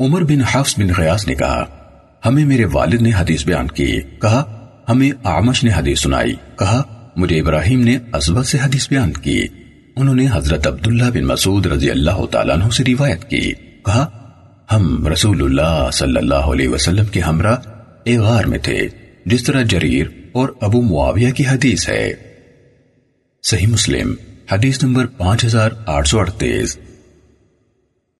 عمر بن حفظ بن غیاس نے کہا، ہمیں میرے والد نے حدیث بیان کی۔ کہا، ہمیں آمش نے حدیث سنائی۔ کہا، مجھے ابراہیم نے ازبت سے حدیث بیان کی۔ انہوں نے حضرت عبداللہ بن مسعود رضی اللہ تعالیٰ عنہ سے روایت کی۔ کہا، ہم رسول اللہ صلی اللہ علیہ وسلم کے ہمراہ ایک غار میں تھے، جس طرح جریر اور ابو معاویہ کی حدیث ہے۔ صحیح مسلم، حدیث نمبر پانچ ہزار آٹھ سو اڑتیس۔